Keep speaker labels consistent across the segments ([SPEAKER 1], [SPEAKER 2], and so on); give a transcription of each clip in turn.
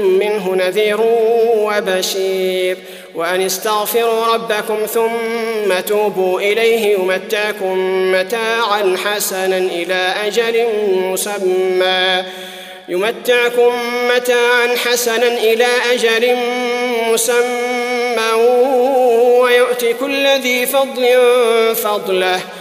[SPEAKER 1] منه نذير وبشير. وأن استغفروا ربكم ثم توبوا إليه يمتعكم متاعا حسنا إلى أجل مسمى. يمتعكم متاعا حسنا إلى أجل مسمى. ويؤت كل ذي فضل فضله.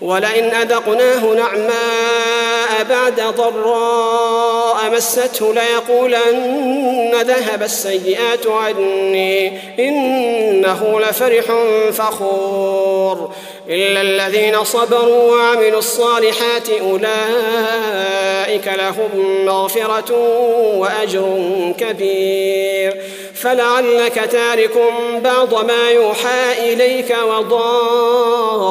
[SPEAKER 1] ولئن أذقناه نعماء بعد ضراء مسته ليقولن ذهب السيئات عني إنه لفرح فخور إلا الذين صبروا وعملوا الصالحات أولئك لهم مغفرة وأجر كبير فلعلك تارك بعض ما يوحى إليك وضائق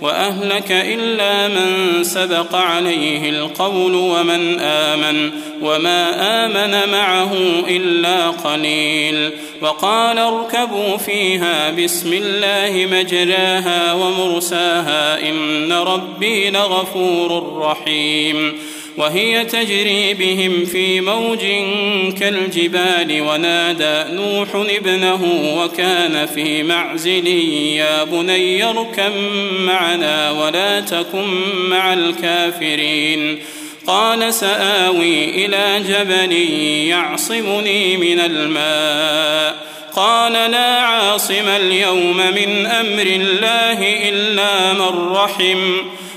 [SPEAKER 2] وأهلك إلا من سبق عليه القول ومن آمن وما آمن معه إلا قليل وقال اركبوا فيها بسم الله مجراها ومرساها إن ربي لغفور رحيم وهي تجري بهم في موج كالجبال ونادى نوح ابنه وكان في معزل يا بني اركب معنا ولا تكن مع الكافرين. قال سآوي إلى جبل يعصمني من الماء. قال لا عاصم اليوم من أمر الله إلا من رحم.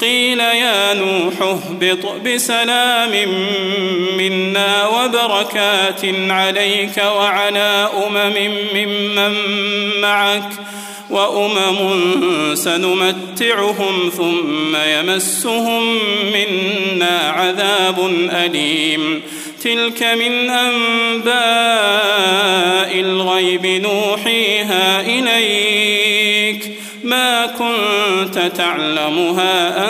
[SPEAKER 2] قيل يا نوح اهبط بسلام منا وبركات عليك وعلى أمم ممن معك وأمم سنمتعهم ثم يمسهم منا عذاب أليم. تلك من أنباء الغيب نوحيها إليك. ما كنت تعلمها ولا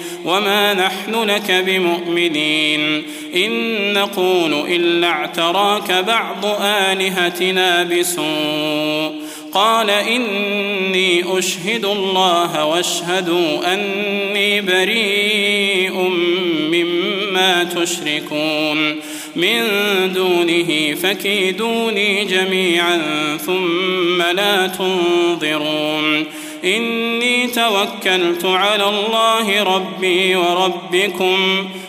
[SPEAKER 2] وما نحن لك بمؤمنين إن نقول إلا اعتراك بعض آلهتنا بسوء قال إني أشهد الله واشهدوا أني بريء مما تشركون من دونه فكيدوني جميعا ثم لا تنظرون إني توكلت على الله ربي وربكم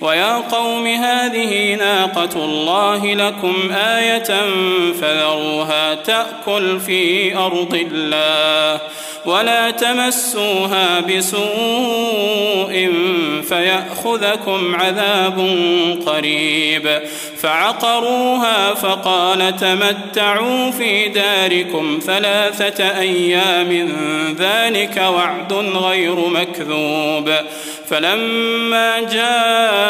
[SPEAKER 2] ويا قوم هذه ناقة الله لكم آية فذروها تأكل في أرض الله ولا تمسوها بسوء فيأخذكم عذاب قريب فعقروها فقال تمتعوا في داركم ثلاثة أيام ذلك وعد غير مكذوب فلما جاء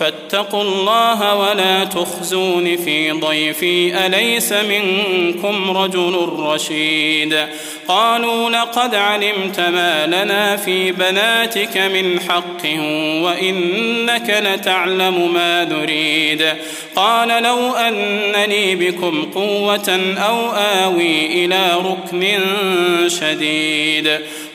[SPEAKER 2] فاتقوا الله ولا تخزون في ضيفي أليس منكم رجل رشيد؟ قالوا لقد علمت ما لنا في بناتك من حق وإنك لتعلم ما نريد. قال لو أنني بكم قوة أو آوي إلى ركن شديد.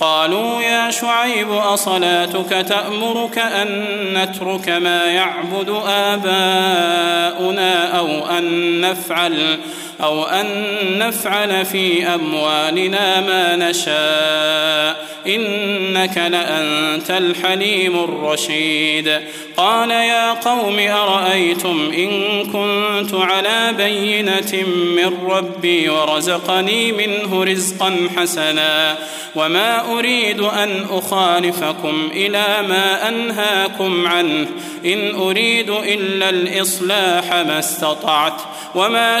[SPEAKER 2] قالوا يا شعيب أصلاتك تأمرك أن نترك ما يعبد آباؤنا أو أن نفعل؟ أو أن نفعل في أموالنا ما نشاء. إنك لأنت الحليم الرشيد. قال يا قوم أرأيتم إن كنت على بينة من ربي ورزقني منه رزقا حسنا وما أريد أن أخالفكم إلى ما أنهاكم عنه. إن أريد إلا الإصلاح ما استطعت وما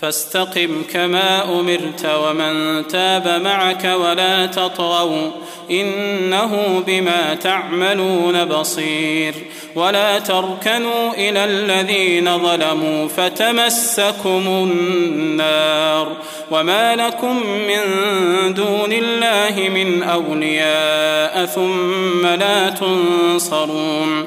[SPEAKER 2] فاستقم كما أمرت ومن تاب معك ولا تطغوا إنه بما تعملون بصير. ولا تركنوا إلى الذين ظلموا فتمسكم النار. وما لكم من دون الله من أولياء ثم لا تنصرون.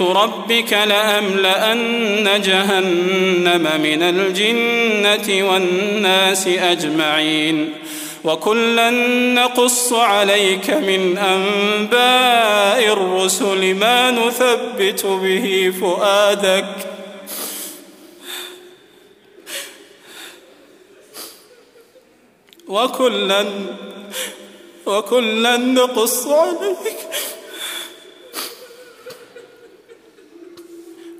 [SPEAKER 2] ربك لأملأن جهنم من الجنة والناس أجمعين. وكلا نقص عليك من أنباء الرسل ما نثبت به فؤادك. وكلا وكلا نقص عليك